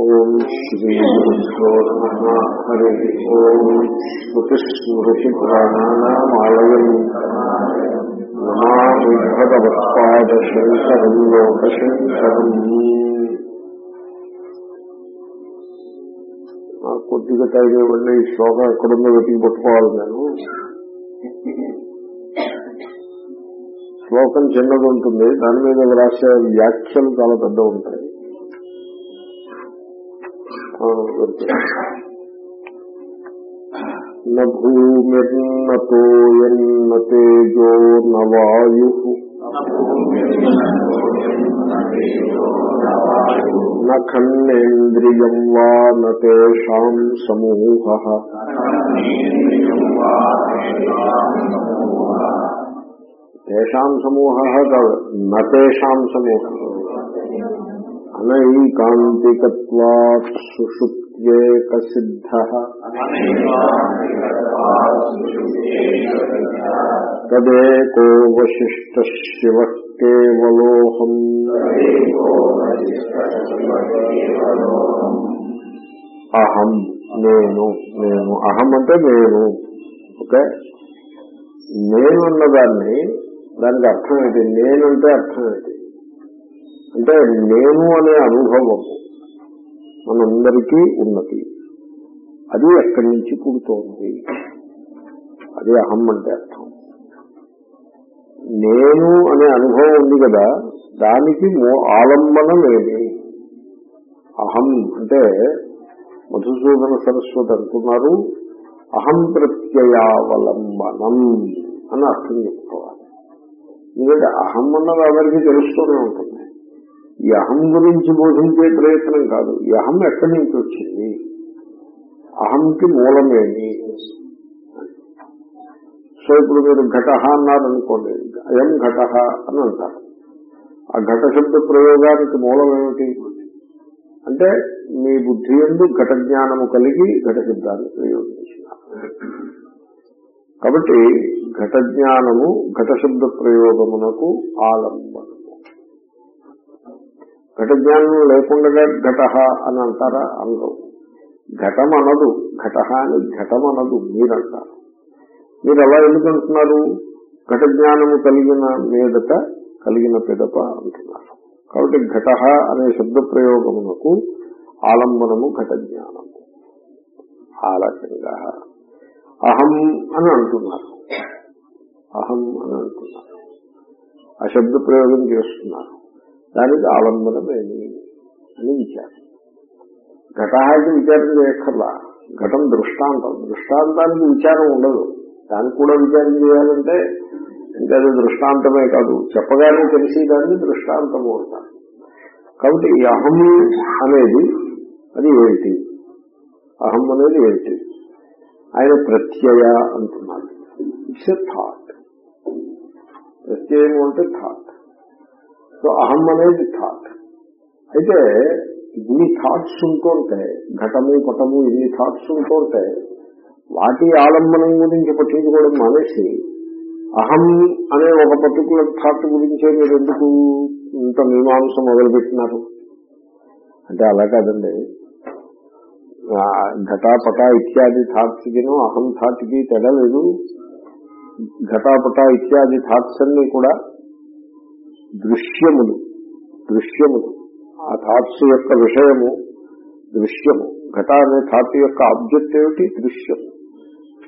ఓం శ్రీ గురుభ్యో నమ హరి ఓం స్మృతిస్మృతిపురాణానామాలయం నమామి భగవత్పాదశంకరం లోకశంకరం కొద్దిగా టైం ఇవ్వండి ఈ శ్లోకం ఎక్కడుందో వెతికి పట్టుకోవాలి నేను. శ్లోకం చిన్నది ఉంటుంది దాని మీద రాసే వ్యాఖ్యలు చాలా పెద్ద ఉంటాయి. భూమిర్నతోయన్న తేజో న వాయు వా నేషాం సమూహ తేషాం సమూహ కాదు నేషాం సమూహ అనైకాంతికత్వాత్ సుషుప్త్యేక సిద్ధ తదేకో వశిష్ట శివ కేవలోహం అహం నేను నేను అహం అంటే నేను ఓకే నేను అన్నదాన్ని దానికి అర్థం ఏంటి? నేనంటే అర్థం ఏంటి? అంటే నేను అనే అనుభవం మనందరికీ ఉన్నది. అది ఎక్కడి నుంచి పుడుతోంది? అది అహం అంటే అర్థం. నేను అనే అనుభవం ఉంది కదా దానికి మో- ఆలంబనం ఏమి అహం అంటే మధుసూదన సరస్వతి అంటున్నారు అహం ప్రత్యయావలంబనం అని అర్థం చెప్పుకోవాలి. ఎందుకంటే అహం అన్నది అందరికీ తెలుస్తూనే ఉంటుంది. ఈ అహం గురించి బోధించే ప్రయత్నం కాదు. ఈ అహం ఎక్కడి నుంచి వచ్చింది? అహంకి మూలమేమి సో ఇప్పుడు మీరు ఘట అన్నారనుకోండి అయం ఘటహ అని అంటారు. ఆ ఘట శబ్ద ప్రయోగానికి మూలం ఏమిటి? అంటే మీ బుద్ధి ఎందు ఘట జ్ఞానము కలిగి ఘట శబ్దాన్ని ప్రయోగించినారు. కాబట్టి ఘట జ్ఞానము ఘట శబ్ద ప్రయోగమునకు ఆలంబనము ఘట జ్ఞానం లేకుండా ఘట అని అంటారా? అనరు ఘటం అనదు ఘట అని ఘటం అనదు మీరంటారు. మీరు ఎలా ఎందుకు అంటున్నారు ఘట జ్ఞానము కలిగిన మీదట కలిగిన పిదప అంటున్నారు. కాబట్టి ఘట అనే శబ్ద ప్రయోగమునకు ఆలంబనము ఘట జ్ఞానము ఆ రకంగా అహం అని అంటున్నారు. అహం అని అంటున్నారు. ఆ శబ్ద ప్రయోగం చేస్తున్నారు. దానికి ఆలంబనమేమి అని విచారం. ఘటానికి విచారం చేయక్కర్లా. ఘటం దృష్టాంతం. దృష్టాంతానికి విచారం ఉండదు. దానికి కూడా విచారం చేయాలంటే ఇంకా అది దృష్టాంతమే కాదు. చెప్పగానే తెలిసి దాన్ని దృష్టాంతము అంటారు. కాబట్టి ఈ అహం అనేది అది ఏంటి? అహం అనేది ఏంటి? ఆయన ప్రత్యయ అంటున్నారు ఇట్స్ ఎ థాట్ ప్రత్యయం అంటే థాట్ సో అహం అనేది థాట్ అయితే ఇన్ని థాట్స్ ఉంటుంటే ఘటము పటము ఇన్ని థాట్స్ ఉంటుంటే వాటి ఆలంబనం గురించి పట్టించుకోవడం మానేసి అహం అనే ఒక పర్టికులర్ థాట్ గురించే మీరు ఎందుకు ఇంత మీమాంస మొదలుపెట్టినారు? అంటే అలా కాదండి. ఘటాపట ఇత్యాది థాట్స్కిను అహం థాట్కి తేడా లేదు. ఘటాపట ఇత్యాది థాట్స్ అన్ని కూడా దృశ్యములు దృశ్యములు ఆ థాట్స్ యొక్క విషయము దృశ్యము. ఘట అనే థాట్ యొక్క ఆబ్జెక్ట్ ఏమిటి? దృశ్యం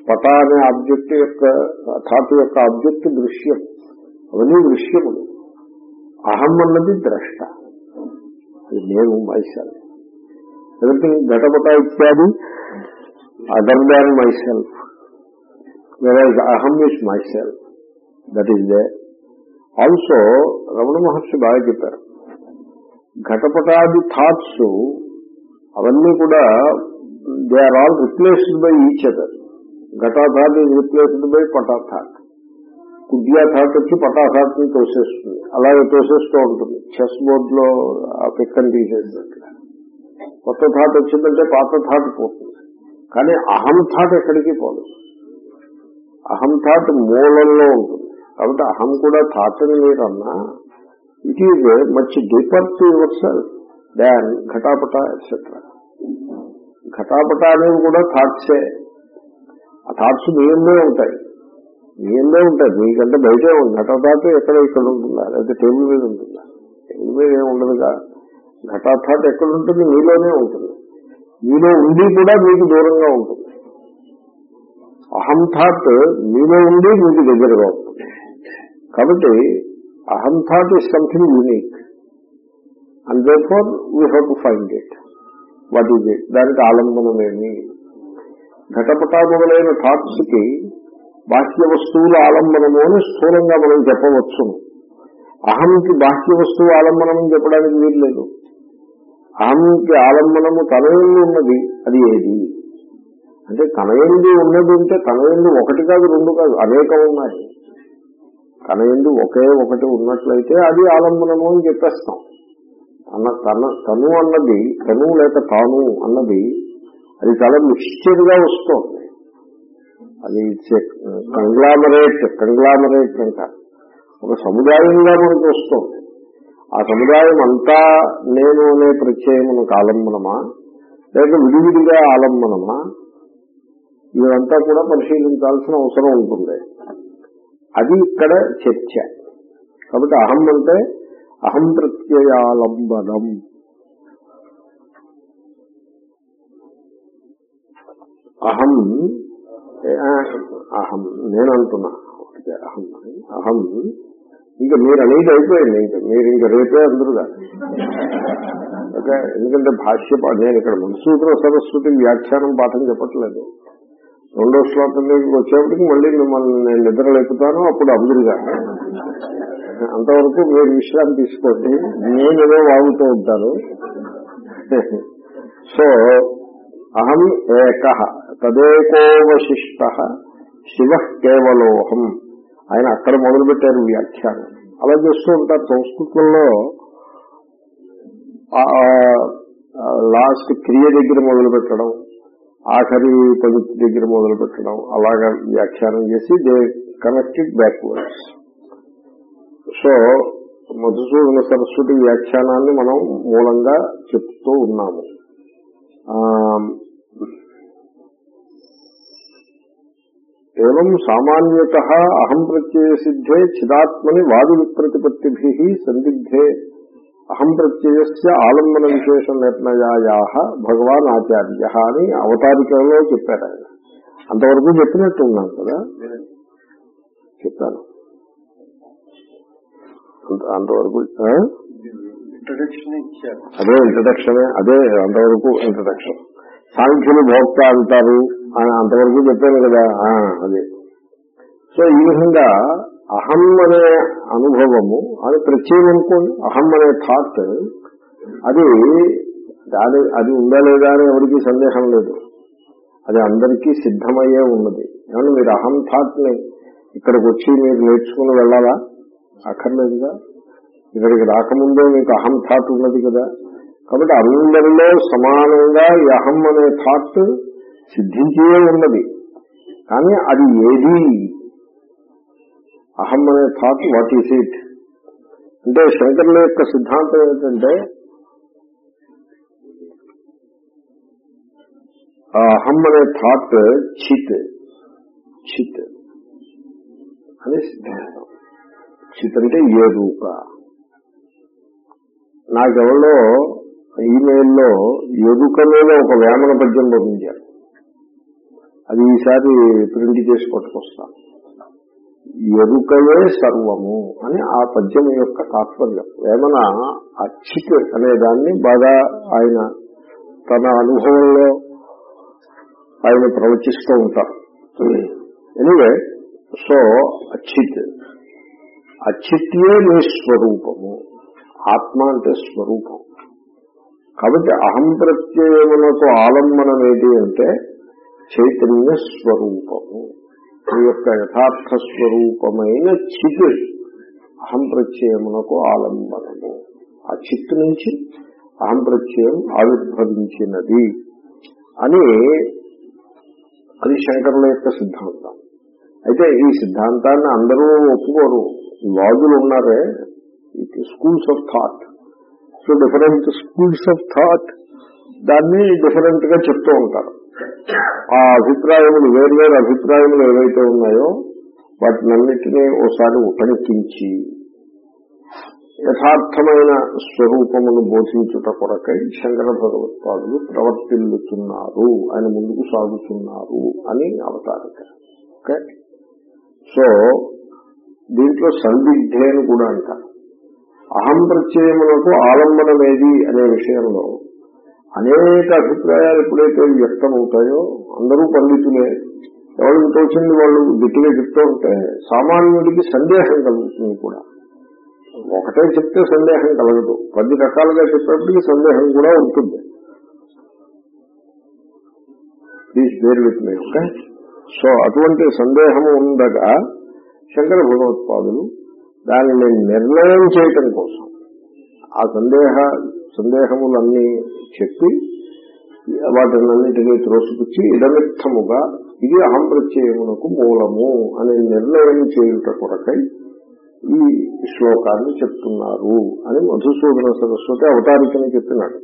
పట అనే ఆబ్జెక్ట్ యొక్క థాట్ యొక్క ఆబ్జెక్ట్ దృశ్యం అవన్నీ దృశ్యములు. అహం అన్నది ద్రష్ట. అది నేను మైసెల్ఫ్ ఎవ్రీథింగ్ ఘటపట ఇత్యాది అదర్ దాన్ మైసెల్ఫ్ వెరైజ్ అహం is myself that is they also Ramana Maharshi బాగా చెప్పారు. ఘటపటాది థాట్స్ అవన్నీ కూడా they are all replaced by each other Ghata thought is replaced by పటా థాట్ కుడ్యా థాట్ వచ్చి పటా థాట్ని తోసేస్తుంది. అలాగే తోసేస్తూ ఉంటుంది. చెస్ బోర్డ్లో ఆ పిక్కని తీసేసినట్టుగా కొత్త థాట్ వచ్చిందంటే పాత థాట్ పోతుంది. కానీ అహం థాట్ ఎక్కడికి పోదు. అహం థాట్ మూలంలో ఉంటుంది. కాబట్టి అహం కూడా థాట్ అని మీరు it is much deeper to yourself than ఘటాపట etcetera ఘటాపట అనేవి కూడా థాట్సే. ఆ థాట్స్ మీ ఉంటాయి. మీ ఉంటాయి. మీకంటే బయటే ఉంది. ఘటథాట్ ఎక్కడ ఇక్కడ ఉంటుందా? లేకపోతే టేబుల్ మీద ఉంటుందా? టేబుల్ మీద ఏమి ఉండదుగా. ఘటాథాట్ ఎక్కడ ఉంటుంది? మీలోనే ఉంటుంది. మీలో ఉండి కూడా మీకు దూరంగా ఉంటుంది. అహం థాట్ మీలో ఉండి మీకు దగ్గరగా ఉంటుంది. కాబట్టి అహం thought is something unique and therefore we have to find it what is it దానికి ఆలంబనమేమి? ఘటపట మొదలైన థాట్స్కి బాహ్య వస్తువుల ఆలంబనము అని స్థూలంగా మనం చెప్పవచ్చు. అహంకి బాహ్య వస్తువు ఆలంబనం చెప్పడానికి వీలు లేదు. అహంకి ఆలంబనము తన ఉన్నది అది ఏది? అంటే తన ఉన్నది అంటే తన ఒకటి కాదు రెండు కాదు అనేకం ఉన్నాయి. తన ఎందు ఒకే ఒకటి ఉన్నట్లయితే అది ఆలంబనము అని చెప్పేస్తాం. అన్న తన తను అన్నది తను లేక తాను అన్నది అది చాలా మిక్స్చర్గా వస్తుంది. అది కంగ్లామరేట్ కంగ్లామరేట్ అంటారు ఒక సముదాయంగా మనకు వస్తుంది. ఆ సముదాయం అంతా నేను అనే ప్రత్యయమునకు ఆలంబనమా? లేక విడివిడిగా ఆలంబనమా? ఇదంతా కూడా పరిశీలించాల్సిన అవసరం ఉంటుంది. అది ఇక్కడ చర్చ. కాబట్టి అహం అంటే అహం ప్రత్యయాలంబనం. అహం అహం నేను అంటున్నా అహం అహం. ఇంకా మీరు అనేది అయిపోయింది ఇంకా మీరు ఇంకా రేపే అందరుగా ఓకే ఎందుకంటే భాష్య నేను ఇక్కడ మనసూత్ర సరస్వతి వ్యాఖ్యానం పాఠం చెప్పట్లేదు. రెండో శ్లోకం దగ్గరికి వచ్చేప్పటికి మళ్ళీ మిమ్మల్ని నేను నిద్ర లేపుతాను అప్పుడు అందరుగా అంతవరకు మీరు విశ్రాంతి తీసుకోండి. నేనేదో వాగుతూ ఉంటాను. సో అహం ఏక తదేకోవశిష్ట శివ కేవలోహం. ఆయన అక్కడ మొదలుపెట్టారు వ్యాఖ్యానం. అలా చేస్తూ ఉంటారు. సంస్కృతంలో లాస్ట్ క్రియ దగ్గర మొదలు పెట్టడం ఆఖరి పవిత్ర దగ్గర మొదలు పెట్టడం అలాగా వ్యాఖ్యానం చేసి they connected backwards. So Madhusudana Saraswati వ్యాఖ్యానాన్ని మనం మూలంగా చెప్తూ ఉన్నాము. ఏం సామాన్యత అహం ప్రత్యయ సిద్ధే చిదాత్మని వాదు విప్రతిపత్తిభి సందిగ్ధే అహం ప్రత్యయస్య ఆలంబన విశేష నిర్ణయాయా భగవాన్ ఆచార్య అని అవతారికలో చెప్పారు ఆయన. అంతవరకు చెప్పినట్టు ఉన్నాను కదా? చెప్పాను. అంత- అంతవరకు అదే ఇంట్రడక్షన్ అదే అంతవరకు ఇంట్రడక్షన్ సాంఖ్యులు భోక్త అంటారు అని అంతవరకు చెప్పాను కదా? ఆ, అదే. సో ఈ విధంగా అహం అనే అనుభవము అది ప్రత్యేకం అనుకోండి అహం అనే థాట్ అది దాని అది ఉందా లేదా అని ఎవరికి సందేహం లేదు. అది అందరికీ సిద్ధమయ్యే ఉన్నది. ఏమన్నా మీరు అహం థాట్ని ఇక్కడికి వచ్చి మీరు నేర్చుకుని వెళ్ళాలా? అక్కర్లేదుగా. ఇక్కడికి రాకముందే మీకు అహం థాట్ ఉన్నది కదా. కాబట్టి అందరిలో సమానంగా ఈ అహం అనే థాట్ సిద్ధించే ఉన్నది. కానీ అది ఏది? అహం అనే థాట్ వాట్ ఈస్ ఇట్ అంటే శంకర్ల యొక్క సిద్ధాంతం ఏంటంటే ఆ అహం అనే థాట్ చిత్ చిత్ అనే సిద్ధాంతం. చిత్ అంటే ఎరుక నాకెవరో ఈమెయిల్లో ఎరుక మీద ఒక వేమన పద్యం పంపించారు అది ఈసారి ప్రింట్ చేసి పట్టుకొస్తాను. ఎరుకయే సర్వము అని ఆ పద్యం యొక్క తాత్పర్యం. వేమన అచ్చిత్ అనే దాన్ని బాగా ఆయన తన అనుభవంలో ఆయన ప్రవచిస్తూ ఉంటారు. Anyway so అచ్చిత్. అచ్చిత్యే నీ స్వరూపము. ఆత్మ అంటే స్వరూపం. కాబట్టి అహం ప్రత్యయములతో ఆలంబనం ఏంటి అంటే చైతన్య స్వరూపము. ఈ యొక్క యథార్థ స్వరూపమైన చిత్ అహం ప్రత్యయమునకు ఆలంబనము. ఆ చిత్తు నుంచి అహం ప్రత్యయం ఆవిర్భవించినది అని అది శంకరుల యొక్క సిద్ధాంతం. అయితే ఈ సిద్ధాంతాన్ని అందరూ ఒప్పుకోరు. ఈ వాదులు ఉన్నారే schools of thought so different schools of thought దాన్ని డిఫరెంట్గా చెప్తూ ఉంటారు. ఆ అభిప్రాయములు వేర్వేరు అభిప్రాయములు ఏవైతే ఉన్నాయో వాటినన్నిటినీ ఓసారి ఉపనికించి యథార్థమైన స్వరూపమును బోధించుట కొరకై శంకర భగవత్పాదులు ప్రవర్తిల్లుతున్నారు. ఆయన ముందుకు సాగుతున్నారు అని అవతారిక ఓకే? సో దీంట్లో సందిగ్ధే అని కూడా అంటారు. అహం ప్రత్యయములకు ఆలంబనమేది అనే విషయంలో అనేక అభిప్రాయాలు ఎప్పుడైతే వ్యక్తమవుతాయో అందరూ పండితులే ఎవరికి తోచింది వాళ్ళు గట్టిగా చెప్తూ ఉంటే సామాన్యుడికి సందేహం కలుగుతుంది కూడా. ఒకటే చెప్తే సందేహం కలగదు. పది రకాలుగా చెప్పేప్పటికి సందేహం కూడా ఉంటుంది. Please bear with me okay so అటువంటి సందేహం ఉండగా శంకర భగవత్పాదులు దానిని నిర్ణయం చేయటం కోసం ఆ సందేహ సందేహములన్నీ చెప్పి వాటినన్నింటినీ త్రోసిపుచ్చి ఇడమిత్తముగా ఇది అహం ప్రత్యయమునకు మూలము అనే నిర్ణయం చేయుట కొరకై ఈ శ్లోకాన్ని చెప్తున్నారు అని మధుసూదన సరస్వతి అవతారికని చెప్పినాడు.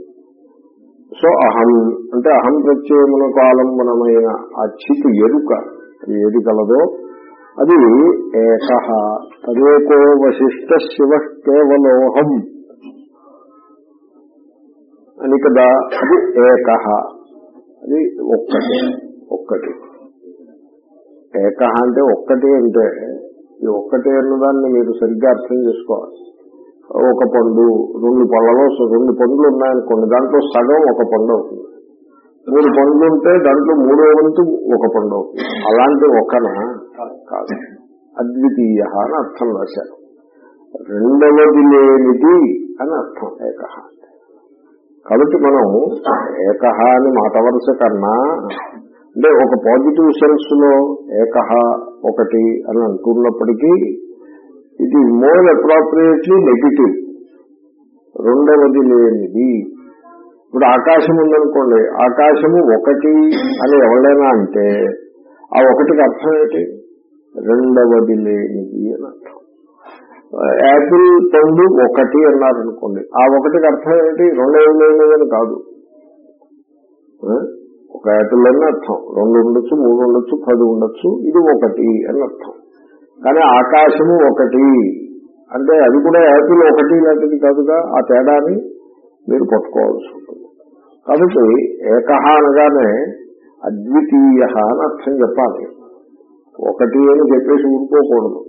సో అహం అంటే అహం ప్రత్యయమునకు ఆలంబనమైన ఆ చితి ఎరుక అది ఏది కలదో అది ఏక తదేకో వశిష్ట శివ కేవలోహం. అని కదా. అది ఏక. అది ఒక్కటి ఒక్కటి. ఏక అంటే ఒక్కటి అంటే ఈ ఒక్కటి అన్నదాన్ని మీరు సరిగ్గా అర్థం చేసుకోవాలి. ఒక పండు రెండు పళ్ళలో రెండు పండ్లు ఉన్నాయనుకోండి దాంట్లో సగం ఒక పండు అవుతుంది. మూడు పండ్లు ఉంటే దాంట్లో మూడో వంతు ఒక పండు అవుతుంది. అలాంటి ఒకన కాదు. అద్వితీయ అని అర్థం రాశారు. రెండవది లేనిది అని అర్థం. ఏక. కాబట్టి మనం ఏకహ అని మాట వరుస కన్నా అంటే ఒక పాజిటివ్ సెన్స్లో ఏకహ ఒకటి అని అంటున్నప్పటికీ ఇది మోర్ అప్రాప్రియేట్లీ నెగిటివ్ రెండవది లేనిది. ఇప్పుడు ఆకాశం ఉందనుకోండి ఆకాశము ఒకటి అని ఎవరైనా అంటే ఆ ఒకటికి అర్థం ఏంటి? రెండవది లేనిది అని అర్థం. యాపిల్ పండు ఒకటి అన్నారు అనుకోండి ఆ ఒకటికి అర్థం ఏంటి రెండు లేనిది అని కాదు. ఒక యాపిల్ అని అర్థం. రెండు ఉండొచ్చు మూడు ఉండొచ్చు పది ఉండొచ్చు ఇది ఒకటి అని అర్థం. కానీ ఆకాశము ఒకటి. అంటే అది కూడా యాపిల్ ఒకటి లాంటిది కాదుగా ఆ తేడాని మీరు పట్టుకోవాల్సి ఉంటుంది. కాబట్టి ఏకహ అనగానే అద్వితీయ అని అర్థం చెప్పాలి. ఒకటి అని చెప్పేసి ఊరుకోకూడదు.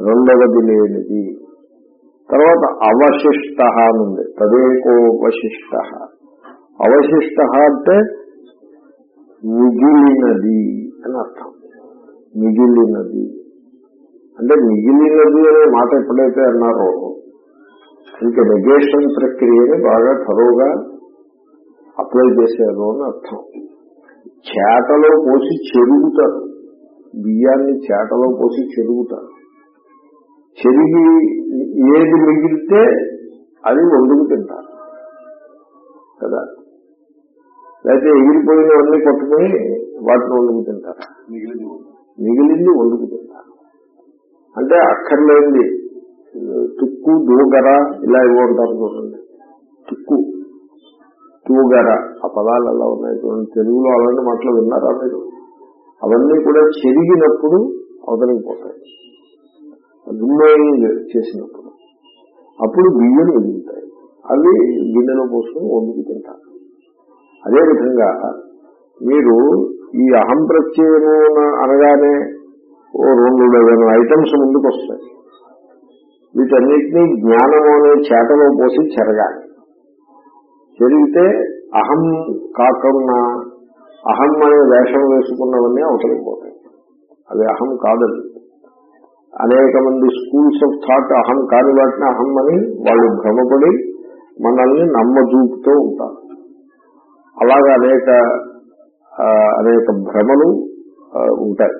రెండవది లేనిది. తర్వాత అవశిష్ట అని ఉంది. వశిష్ట అవశిష్ట అంటే మిగిలినది అని అర్థం. మిగిలినది. అంటే మిగిలినది అనే మాట ఎప్పుడైతే అన్నారో ఇంకా నెగేషన్ ప్రక్రియని బాగా థరోగా అప్లై చేశారు అని అర్థం. చేటలో పోసి చెరుగుతారు. బియ్యాన్ని చేటలో పోసి చెరుగుతారు. చెరిగి ఏది మిగిలితే అది వండుకు తింటారు. కదా? లేకపోతే ఎగిరిపోయినవన్నీ పట్టుకుని వాటిని వండుకు తింటారు. మిగిలింది వండుకు తింటారు. అంటే అక్కర్లేంది. తుక్కు దూగర ఇలా ఉంటారు చూడండి. తుక్కు తూగర ఆ పదాలు ఎలా ఉన్నాయి చూడండి. తెలుగులో అలాంటి మాటలు విన్నారా మీరు? అవన్నీ కూడా చెరిగినప్పుడు అవతలికి పోతాయి. రిమైంగ్ చేసినప్పుడు. అప్పుడు బియ్యం మిగులుతాయి అవి గిన్నెలో పోసుకొని వండుకు తింటారు. అదేవిధంగా మీరు ఈ అహం ప్రత్యయము అనగానే ఓ రెండు డజన్ ఐటమ్స్ ముందుకు వస్తాయి వీటన్నిటినీ జ్ఞానము అనే చేతలో పోసి చెరగాలి. చెరిగితే అహం కాకుండా అహం అనే వేషం వేసుకున్నవన్నీ అవతలిపోతాయి అది అహం కాదండి అనేక మంది స్కూల్స్ ఆఫ్ థాట్ అహం కాని వాటిని అహం అని వాళ్ళు భ్రమపడి మనల్ని నమ్మజూపుతూ ఉంటారు. అలాగే అనేక అనేక భ్రమలు ఉంటాయి.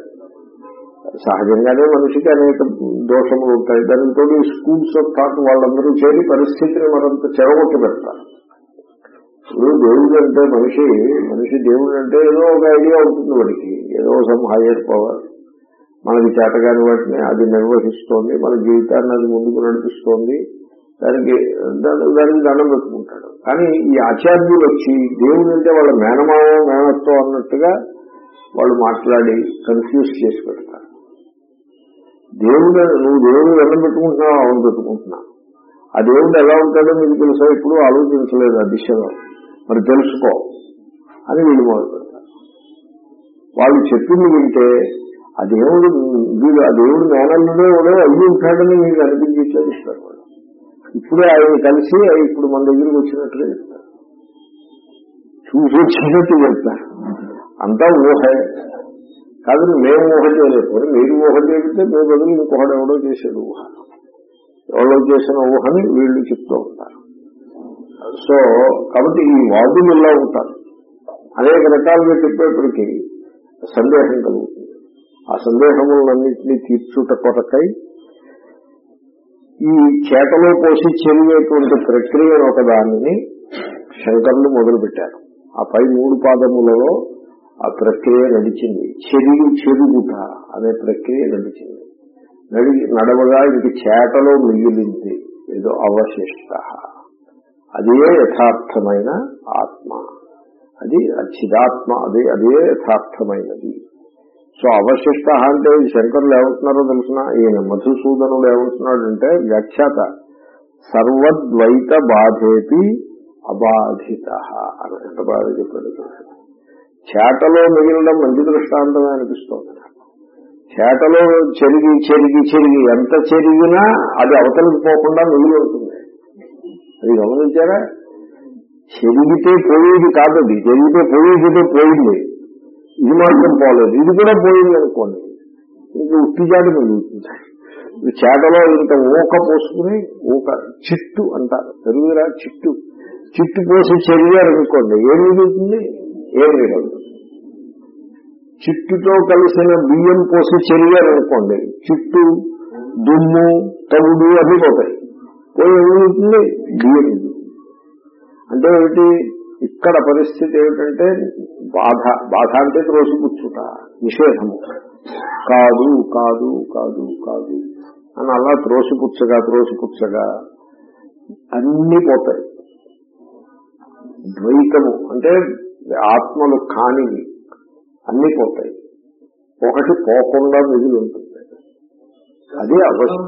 సహజంగానే మనిషికి అనేక దోషములు ఉంటాయి. దానితో స్కూల్స్ ఆఫ్ థాట్ వాళ్ళందరూ చేరి పరిస్థితిని మరింత చెరగొట్టి పెడతారు. ఇప్పుడు దేవుడు అంటే మనిషి మనిషి దేవుడు అంటే ఏదో ఒక ఐడియా ఉంటుంది వాడికి. ఏదో సమ్ హైయర్ పవర్ మనకి చేతగాని వాటిని అది నిర్వహిస్తోంది మన జీవితాన్ని అది ముందుకు నడిపిస్తోంది. దానికి దానికి దండం పెట్టుకుంటాడు. కానీ ఈ ఆచార్యులు వచ్చి దేవుడు అంటే వాళ్ళ మేనమావ మేనత్వం అన్నట్టుగా వాళ్ళు మాట్లాడి కన్ఫ్యూజ్ చేసి పెడతారు. దేవుడు నువ్వు దేవుడు దండం పెట్టుకుంటున్నావు అవును పెట్టుకుంటున్నా. ఆ దేవుడు ఎలా ఉంటాడో మీకు తెలుసా? ఇప్పుడు ఆలోచించలేదు ఆ దిశలో. మరి తెలుసుకో అని వీళ్ళు మొదలు పెడతారు వాళ్ళు చెప్పింది వింటే ఆ దేవుడు వీడు ఆ దేవుడు మేనల్లుడే ఎవడో అయ్యి ఉంటాడని మీకు అనిపించేట్లేదు ఇస్తారు వాళ్ళు. ఇప్పుడే ఆయన కలిసి ఇప్పుడు మన దగ్గరికి వచ్చినట్లే చెప్తారు. చూసి వచ్చినట్టు చెప్తారు. అంతా ఊహే. కాదు మేము ఊహ చేయలేదు మీరు ఊహ చేస్తే మీ బదులు ఇంకొకడు ఎవడో చేశాడు ఊహ. ఎవరో చేసిన ఊహని వీళ్ళు చెప్తూ ఉంటారు. సో కాబట్టి ఈ వాదులు ఇలా ఉంటారు. అనేక రకాలుగా చెప్పేప్పటికీ సందేహం కలుగుతుంది. ఆ సందేహములన్నింటినీ తీర్చుట కొరకై ఈ చేతలో పోసి చెరిగేటువంటి ప్రక్రియను ఒక దానిని శంకరులు మొదలుపెట్టారు. ఆ పై మూడు పాదములలో ఆ ప్రక్రియ నడిచింది. చెరువు చెరుగుట అనే ప్రక్రియ నడిచింది. నడి నడవగా ఇది చేటలో మిగిలింది. ఏదో అవశిష్ట. అదే యథార్థమైన ఆత్మ. అది చిదాత్మ అదే అదే యథార్థమైనది. సో అవశిష్ట అంటే ఈ శంకరులు ఏమంటున్నారో తెలిసిన? ఈయన మధుసూదనుడు ఏమంటున్నాడంటే వ్యాఖ్యాత సర్వద్వైత బాధేపి అబాధిత అని ఎంత బాధ చెప్పాడు చేటలో మిగిలడం మంచి దృష్టాంతమే అనిపిస్తోంది చేటలో చెరిగి చెరిగి చెరిగి ఎంత చెరిగినా అది అవతలికి పోకుండా మిగిలి ఉంటుంది. అది గమనించారా? చెరిగితే పోయేది కాదు అది చెరిగితే పోయేదితో పోయింది. ఇది మాత్రం పోలేదు. ఇది కూడా పోయింది అనుకోండి. ఇంక ఉట్టిజాడి మిగులుతుంది ఈ చేటలో ఇంత ఊక పోసుకుని ఊక చిట్టు అంటారు. తెలుగురా? చిట్టు. చిట్టు పోసి చెరిగారు అనుకోండి ఏం మిగులుతుంది? ఏం మిగలదు చిట్టుతో కలిసిన బియ్యం పోసి చెరిగారు అనుకోండి చిట్టు దుమ్ము తగుడు అన్ని పోతాయి. పోయి ఏం మిగులుతుంది? బియ్యం. అంటే ఏమిటి? ఇక్కడ పరిస్థితి ఏమిటంటే బాధ బాధ అంటే త్రోసిపుచ్చుట నిషేధము. కాదు కాదు కాదు కాదు అని అలా త్రోసిపుచ్చగా త్రోసిపుచ్చగా అన్ని పోతాయి. ద్వైతము అంటే ఆత్మలు కానివి అన్ని పోతాయి. ఒకటి పోకుండా మిగిలి ఉంటుంది. అదే అవసరం.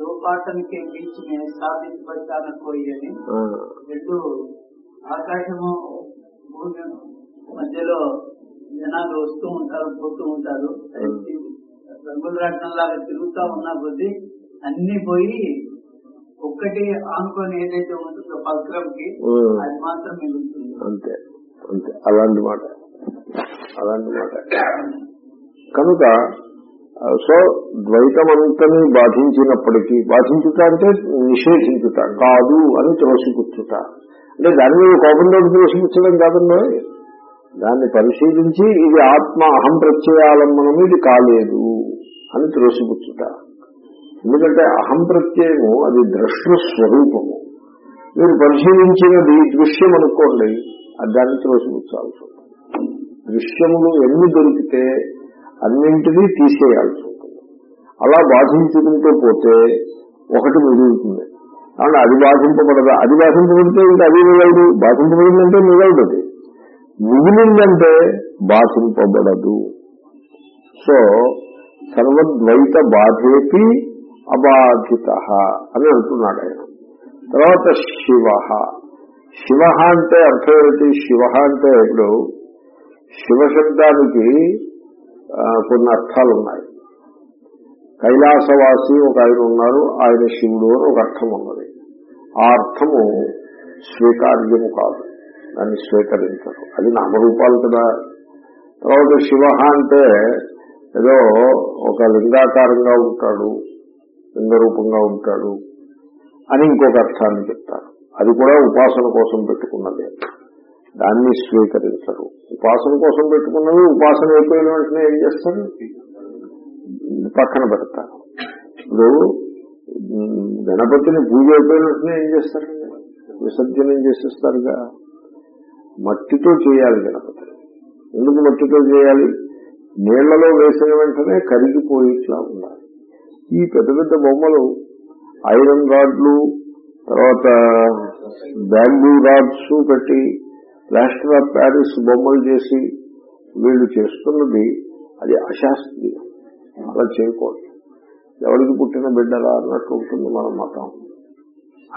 ఆ? कबीर दोहा होता ఆ, दो पाटन के बीच में साबित बचा न कोई అని ఆ, రెండు ఆకాశము భూమి మధ్యలో జనాలు వస్తూ ఉంటారు పోతూ ఉంటారు రంగుల రాట్నం లాగా తిరుగుతా ఉన్న కొద్దీ అన్ని పోయి ఒక్కటి ఆనుకొని ఏదైతే ఉంటుందో పల్క్రంకి ఉమ్. అది మాత్రం మిగులుతుంది అంతే అంతే అలాంటి మాట అలాంటి మాట కనుక ఆ, సో ద్వైతమంతని బాధించినప్పటికీ బాధించుట అంటే నిషేధించుట కాదు అని త్రోసిపుచ్చుట. అంటే దాని మీద కోపంతో త్రోసిపుచ్చడం కాదండి. దాన్ని పరిశీలించి ఇది ఆత్మ అహం ప్రత్యయాలంబనం ఇది కాలేదు అని త్రోసిపుచ్చుట. ఎందుకంటే అహం ప్రత్యయము అది ద్రష్టు స్వరూపము. మీరు పరిశీలించినది దృశ్యం అనుకోండి అది దాన్ని త్రోసిపుచ్చాల్సి ఉంటుంది దృశ్యములు ఎన్ని దొరికితే అన్నింటినీ తీసేయాల్సి ఉంటుంది అలా బాధించుకుంటూ పోతే ఒకటి మిగులుతుంది. కాబట్టి అది బాధింపబడదా? అది బాధింపబడితే ఇంకా అది మిగలదు. బాధింపబడిందంటే మిగలదు అది మిగిలిందంటే బాధింపబడదు. సో సర్వద్వైత బాధేపి అబాధిత అని అంటున్నాడు ఆయన. తర్వాత శివ. శివ అంటే అర్థం ఏమిటి? శివ అంటే ఇప్పుడు శివశబ్దానికి కొన్ని అర్థాలు ఉన్నాయి కైలాసవాసి ఒక ఆయన ఉన్నారు ఆయన శివుడు అని ఒక అర్థం ఉన్నది. ఆ అర్థము స్వీకార్యము కాదు. దాన్ని స్వీకరించరు. అది నామరూపాలు కదా. తర్వాత శివ అంటే ఏదో ఒక లింగాకారంగా ఉంటాడు లింగరూపంగా ఉంటాడు అని ఇంకొక అర్థాన్ని చెప్తారు. అది కూడా ఉపాసన కోసం పెట్టుకున్నదే. దాన్ని స్వీకరించరు. ఉపాసన కోసం పెట్టుకున్నవి ఉపాసన అయిపోయిన వెంటనే ఏం చేస్తారు? పక్కన పెడతారు. ఇప్పుడు గణపతిని పూజ అయిపోయిన వెంటనే ఏం చేస్తారండి విసర్జనం చేసేస్తారుగా. మట్టితో చేయాలి గణపతిని ఎందుకు మట్టితో చేయాలి? నీళ్ళలో వేసిన వెంటనే కరిగిపోయిట్లా ఉండాలి. ఈ పెద్ద పెద్ద బొమ్మలు ఐరన్ రాడ్లు తర్వాత బ్యాంబూ రాడ్స్ పెట్టి ప్లాస్టర్ ఆఫ్ ప్యారిస్ బొమ్మలు చేసి వీళ్ళు చేస్తున్నది అది అశాస్త్రీయం. అలా చేయకూడదు. ఎవరికి పుట్టిన బిడ్డలా అన్నట్టు ఉంటుంది మన మతం.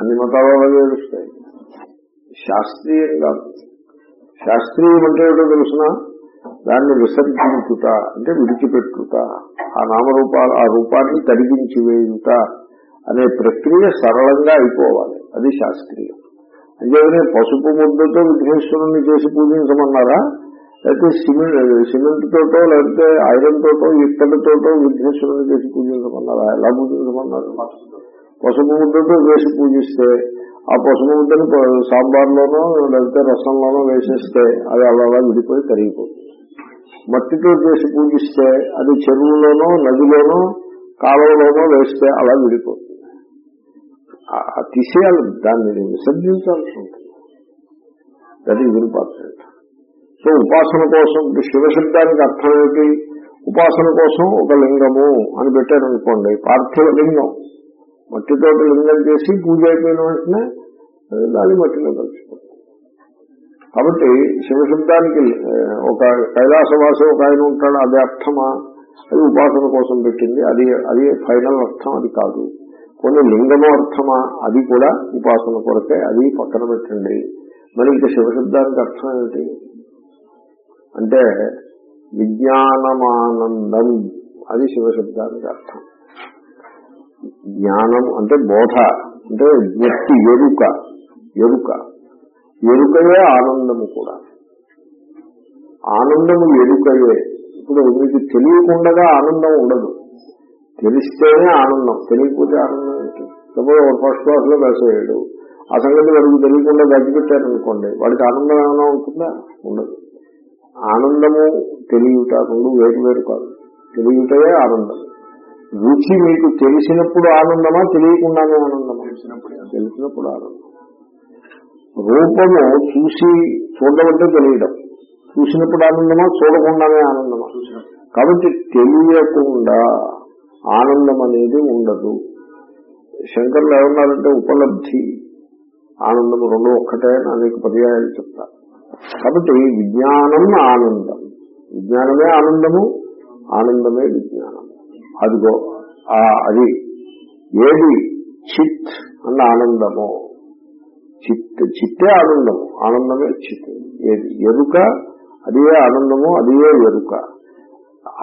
అన్ని మతాలు అలాగే ఏడుస్తాయి. శాస్త్రీయం కాదు శాస్త్రీయం అంటే ఏమిటో తెలిసిన? దాన్ని విసర్జించుట అంటే విడిచిపెట్టుట ఆ నామరూపాలు ఆ రూపాన్ని తరిగించి వేయుట అనే ప్రక్రియ సరళంగా అయిపోవాలి. అది శాస్త్రీయం. అంతేగానే పసుపు ముద్దతో విఘ్నేశ్వరుణ్ణి చేసి పూజించమన్నారా? లేకపోతే సిమెంట్ సిమెంట్ తోటో లేకపోతే ఐరన్ తోటో ఇత్తడితోటో విఘ్నేశ్వరుని చేసి పూజించమన్నారా? ఎలా పూజించమన్నారు? పసుపు ముద్దతో వేసి పూజిస్తే ఆ పసుపు ముద్దని సాంబార్లోనో లేకపోతే రసంలోనో వేసేస్తే అది అలా విడిపోయి కరిగిపోతుంది. మట్టితో చేసి పూజిస్తే అది చెరువులోనో నదిలోనో కాలువలోనో వేస్తే అలా విడిపోతుంది. తీసేయాలి. దాన్ని విసర్జించాల్సి ఉంటుంది. దట్ ఈజ్ ఇంపార్టెంట్ సో ఉపాసన కోసం శివశబ్దానికి అర్థం ఏమిటి? ఉపాసన కోసం ఒక లింగము అని పెట్టారనుకోండి పార్థివ లింగం. మట్టితో లింగం చేసి పూజ అయిపోయిన వెంటనే అది దాన్ని మట్టిలో కలిసిపోతుంది. కాబట్టి శివశబ్దానికి ఒక కైలాసవాసి ఒక ఆయన ఉంటాడు అదే అర్థమా? అది ఉపాసన కోసం పెట్టింది. అది అది ఫైనల్ అర్థం అది కాదు. కొన్ని లింగము అర్థమా? అది కూడా ఉపాసన కొరకే అది పక్కన పెట్టండి. మరి ఇంకా శివశబ్దానికి అర్థం ఏమిటి? అంటే విజ్ఞానమానందం అది శివశబ్దానికి అర్థం. జ్ఞానం అంటే బోధ అంటే వ్యక్తి ఎరుక ఎరుక. ఎరుకయే ఆనందము కూడా. ఆనందము ఎరుకయే. ఇప్పుడు మీకు తెలియకుండా ఆనందం ఉండదు. తెలిస్తేనే ఆనందం తెలియకపోతే ఆనందం సపోజ్ ఒక ఫస్ట్ క్లాస్లో వేసేయడు ఆ సంగతి వాడికి తెలియకుండా గడిపెట్టారనుకోండి వాడికి ఆనందం ఏమైనా ఉంటుందా? ఉండదు. ఆనందము తెలియట రెండు వేరు వేరు కాదు. తెలియటమే ఆనందం. రుచి మీకు తెలిసినప్పుడు ఆనందమా? తెలియకుండానే ఆనందమా? తెలిసినప్పుడు ఆనందం. రూపము చూసి చూడమంటే తెలియడం. చూసినప్పుడు ఆనందమా? చూడకుండానే ఆనందమా? కాబట్టి తెలియకుండా ఆనందం అనేది ఉండదు. శంకరులు ఏమన్నారంటే ఉపలబ్ధి ఆనందము రెండు ఒక్కటే అని అనేక పర్యాయాలు చెప్తా కాబట్టి విజ్ఞానం ఆనందం. విజ్ఞానమే ఆనందము ఆనందమే విజ్ఞానం. అదిగో ఆ అది ఏది? చిత్ అన్న ఆనందము. చిత్ చిత్తే ఆనందము ఆనందమే చిత్. ఏది? ఎరుక అదే ఆనందము అదే ఎరుక.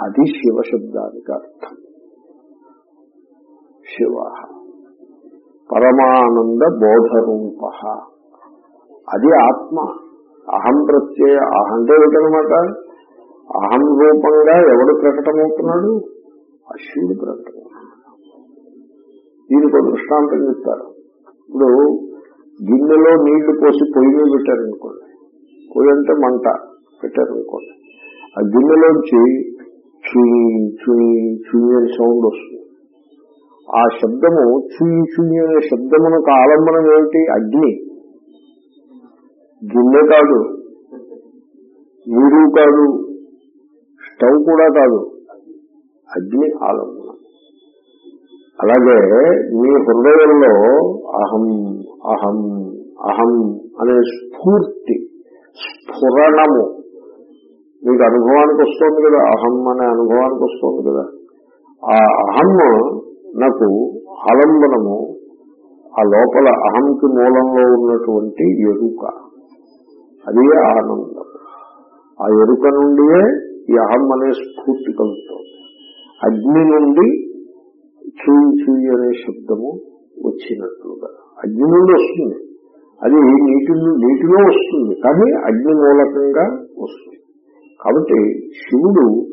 అది శివశబ్దానికి అర్థం. శివ. పరమానంద బోధరూప అది ఆత్మ. అహం ప్రత్యయ అహంటే ఏమిటనమాట అహం రూపంగా ఎవడు ప్రకటమవుతున్నాడు? అశ్వుడు ప్రకటమవుతున్నాడు. దీనికి ఒక దృష్టాంతం చెప్తారు. ఇప్పుడు గిన్నెలో నీళ్ళు పోసి పొయ్యి మీద పెట్టారనుకోండి. పొయ్యి అంటే మంట పెట్టారనుకోండి. ఆ గిన్నెలోంచి చుయి చుయి చుయి అని సౌండ్ వస్తుంది. ఆ శబ్దము చుయి చుయి అనే శబ్దమునకు ఆలంబనం ఏమిటి? అగ్ని. గిన్నె కాదు. నీరు కాదు. స్టవ్ కూడా కాదు. అగ్ని ఆలంబనం అలాగే మీ హృదయంలో అహం అహం అహం అనే స్ఫూర్తి స్ఫురణము. మీకు అనుభవానికి వస్తుంది కదా? అహం అనే అనుభవానికి వస్తుంది కదా? ఆ అహం నాకు ఆలంబనము ఆ లోపల అహంకి మూలంలో ఉన్నటువంటి ఎరుక. అదే ఆనందం. ఆ ఎరుక నుండియే ఈ అహం అనే స్ఫూర్తి కలుగుతుంది. అగ్ని నుండి చూయి చూయి అనే శబ్దము వచ్చినట్లుగా. అగ్ని నుండి వస్తుంది. అది నీటి నీటిలో వస్తుంది కానీ అగ్ని మూలకంగా వస్తుంది. కాబట్టి శివుడు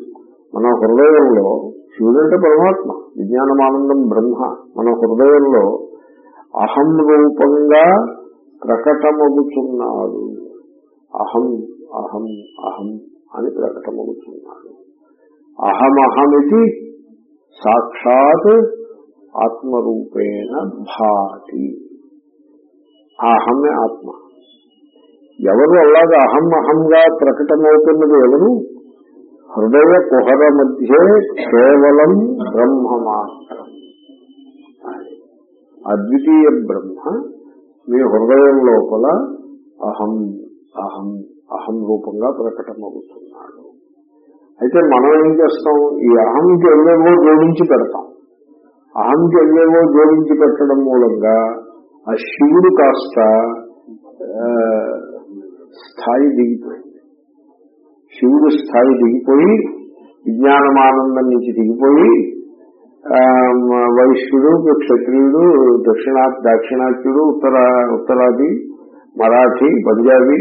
మన హృదయంలో శివుడు అంటే పరమాత్మ. విజ్ఞానమానందం బ్రహ్మ. మన హృదయంలో అహం రూపంగా ప్రకటమగుతున్నాడు అహం అహం అహం అని ప్రకటమగుతున్నాడు అహమహమితి సాక్షాత్ ఆత్మరూపేణ భాతి. అహమే ఆత్మ. ఎవరు అలాగా అహం అహంగా ప్రకటమవుతున్నది ఎవరు? హృదయ కుహర మధ్య కేవలం బ్రహ్మ మాత్రం అద్వితీయ బ్రహ్మ మీ హృదయం లోపల అహం అహం అహం రూపంగా ప్రకటమవుతున్నాడు. అయితే మనం ఏం చేస్తాం? ఈ అహంకి ఎవేవో జోడించి పెడతాం. అహంకి ఎవేవో జోడించి పెట్టడం మూలంగా ఆ శివుడు కాస్త స్థాయి దిగిపోయింది. శివుడు స్థాయి దిగిపోయి విజ్ఞానమానందం నుంచి దిగిపోయి వైశ్యుడు క్షత్రియుడు దక్షిణా దాక్షిణాత్యుడు ఉత్తర ఉత్తరాది మరాఠీ పంజాబీ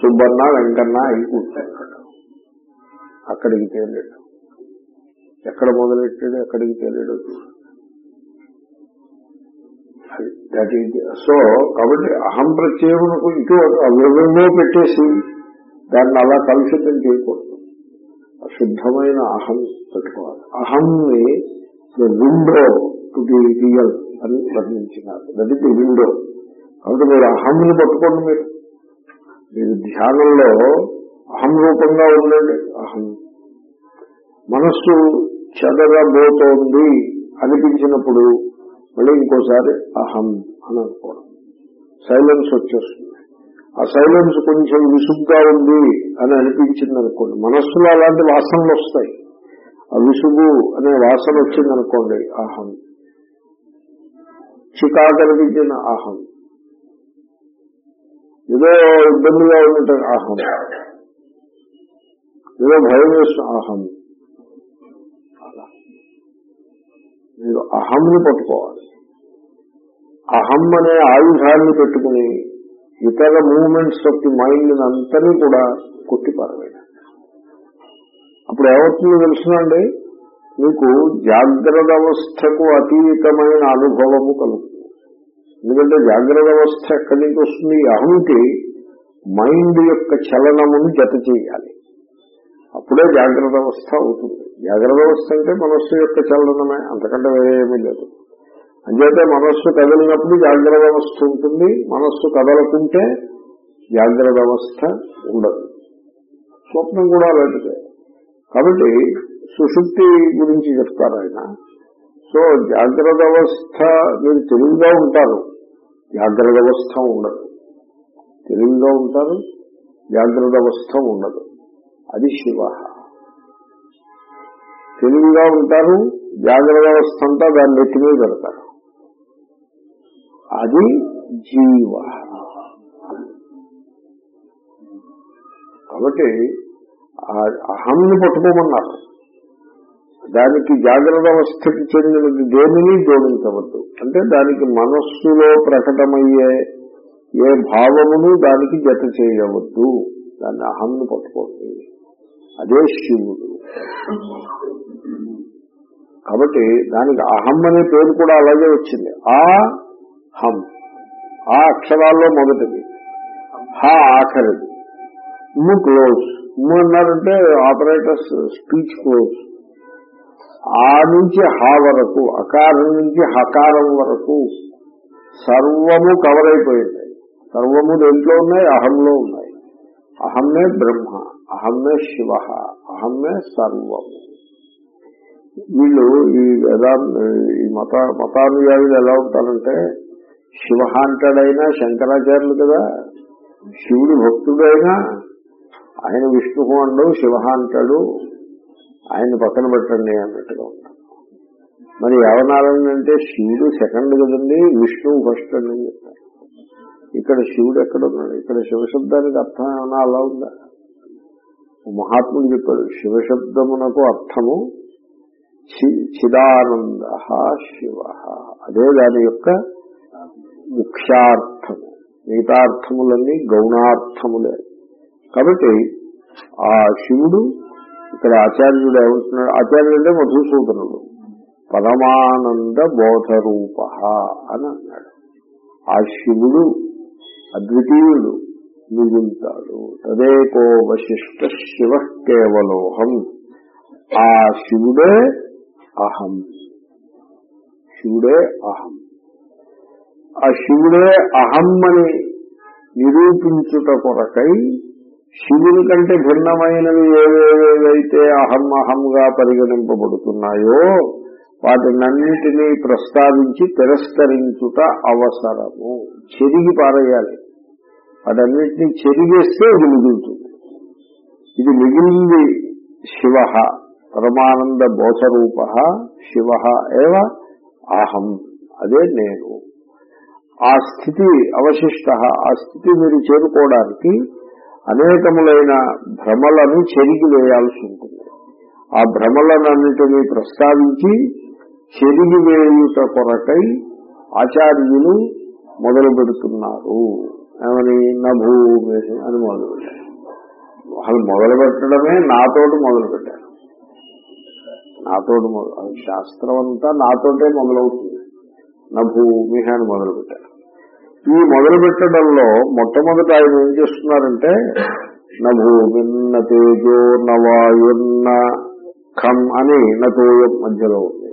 సుబ్బన్న వెంకన్న అయి కూర్చున్నాడు అక్కడికి తేలేడు. ఎక్కడ మొదలెట్టాడు ఎక్కడికి తేలేడు. దట్ ఈజ్ సో కాబట్టి అహం ప్రత్యేకమునకు ఇటు అవ్యవంలో పెట్టేసి దాన్ని అలా కలుషితం చేయకూడదు. శుద్ధమైన అహం పెట్టుకోవాలి. అహంని విండో టు ది రియల్ అని వర్ణించినారు. That is the window. కాబట్టి మీరు అహంని పట్టుకోండి మీరు. మీరు ధ్యానంలో అహం రూపంగా ఉండండి. అహం. మనస్సు చెదరబోతోంది అనిపించినప్పుడు మళ్ళీ ఇంకోసారి అహం అని అనుకోవడం. సైలెన్స్ వచ్చేస్తుంది. ఆ సైలెన్స్ కొంచెం విసుగ్గా ఉంది అని అనిపించింది అనుకోండి మనస్సులో అలాంటి వాసనలు వస్తాయి. ఆ విసుగు అనే వాసన వచ్చింది అనుకోండి అహం చికాకు అనిపించిన అహం ఏదో ఇబ్బందిగా ఉన్నట్టు అహం ఏదో భయం వేసిన అహం మీరు అహంని పట్టుకోవాలి. అహం అనే ఆయుధాన్ని పెట్టుకుని ఇతర మూమెంట్స్ ఆఫ్ ది మైండ్ అంతని కూడా కొట్టిపారవేయండి అప్పుడు ఏమవుతుందో తెలుసునండి మీకు జాగ్రత్త అవస్థకు అతీతమైన అనుభవము కలుగుతుంది. ఎందుకంటే జాగ్రత్త అవస్థ ఎక్కడి నుంచి వస్తుంది? అహంకి మైండ్ యొక్క చలనమును జత చేయాలి. అప్పుడే జాగ్రత్త అవస్థ అవుతుంది. జాగ్రత్త అవస్థ అంటే మనస్సు యొక్క చలనమే. అంతకంటే వేరేమీ లేదు. అంచేతే మనస్సు కదిలినప్పుడు జాగ్రత్త అవస్థ ఉంటుంది. మనస్సు కదలకుంటే జాగ్రత్త అవస్థ ఉండదు. స్వప్నం కూడా అలాంటిదే. కాబట్టి సుషుప్తి గురించి చెప్తారు ఆయన. సో జాగ్రత్త అవస్థ మీరు తెలివిగా ఉంటారు. జాగ్రత్త అవస్థ ఉండదు. తెలివిగా ఉంటారు జాగ్రత్త అవస్థ ఉండదు. అది శివ. తెలివిగా ఉంటారు జాగ్రత్త అవస్థ అంతా దాన్ని నెత్తి మీద పెడతారు. అది జీవ. కాబట్టి అహంని పట్టుకోమన్నారు. దానికి జాగ్రత్త అవస్థకి చెందినది దేనిని జోడించవద్దు. అంటే దానికి మనస్సులో ప్రకటమయ్యే ఏ భావమును దానికి జత చేయవద్దు. దాన్ని అహంను పట్టుకోండి. అదే శివుడు. కాబట్టి దానికి అహం అనే పేరు కూడా అలాగే వచ్చింది. ఆ హం. ఆ అక్షరాల్లో మొదటిది. హా ఆఖరిది. ము క్లోజ్. ము అన్నారంటే ఆపరేటర్స్ స్పీచ్ క్లోజ్. ఆ నుంచి హా వరకు అకారం నుంచి హకారం వరకు సర్వము కవర్ అయిపోయింది. సర్వము దేంట్లో ఉన్నాయి? అహంలో ఉన్నాయి. అహమ్మే బ్రహ్మ అహమ్మే శివ అహమ్మే సర్వము. వీళ్ళు ఈ వేదా ఈ మత మతానుయాయులు ఎలా ఉంటారంటే శివ అంటాడైనా శంకరాచార్యులు కదా శివుడి భక్తుడైనా ఆయన విష్ణువు అండు శివ అంటాడు ఆయన పక్కన పెట్టండి అన్నట్టుగా మరి ఎవనాలని అంటే శివుడు సెకండ్ కదండి విష్ణువు ఫస్ట్ అని చెప్తారు. ఇక్కడ శివుడు ఎక్కడున్నాడు? ఇక్కడ శివశబ్దానికి అర్థం ఏమన్నా అలా ఉందా? మహాత్ముడు చెప్పాడు శివశబ్దమునకు అర్థము చిదానంద శివ. అదే దాని యొక్క ముఖ్యార్థము. మిగతా అర్థములన్నీ గౌణార్థములే. కాబట్టి ఆ శివుడు ఇక్కడ ఆచార్యుడు ఏమంటున్నాడు? ఆచార్యుడు అంటే మధుసూదనుడు. పరమానంద బోధరూప అని అన్నాడు. ఆ శివుడు అద్వితీయుడు మిగులుతాడు తదేకో వశిష్ట శివ కేవలోహం. ఆ శివుడే అహం. శివుడే అహం. ఆ శివుడే అహం అని నిరూపించుట కొరకై శివుని కంటే భిన్నమైనవి ఏవేవేవైతే అహం అహంగా పరిగణింపబడుతున్నాయో వాటినన్నిటినీ ప్రస్తావించి తిరస్కరించుట అవసరము. చెరిగి పారేయాలి. వాటన్నిటినీ చెరిగేస్తే ఇది మిగులుతుంది. ఇది మిగిలింది శివ పరమానంద బోధరూప శివ ఏవ అహం. అదే నేను. ఆ స్థితి అవశిష్ట ఆ స్థితి మీరు చేరుకోవడానికి అనేకములైన భ్రమలను చెరిగి వేయాల్సి ఉంటుంది. ఆ భ్రమలనన్నిటినీ ప్రస్తావించి చెరిగి వేయుట కొరకై ఆచార్యులు మొదలు పెడుతున్నారు. ఏమని? నా అని మొదలు పెట్టారు. వాళ్ళు మొదలు పెట్టడమే నాతోటి మొదలు పెట్టారు. నాతోటి మొదలు శాస్త్రం అంతా నాతోటే మొదలవుతుంది. నా భూమి అని మొదలు పెట్టారు. ఈ మొదలు పెట్టడంలో మొట్టమొదట ఆయన ఏం చేస్తున్నారంటే నా భూమిన్న తేజో నవాయున్న ఖం అని నతోయం మధ్యలో ఉంది.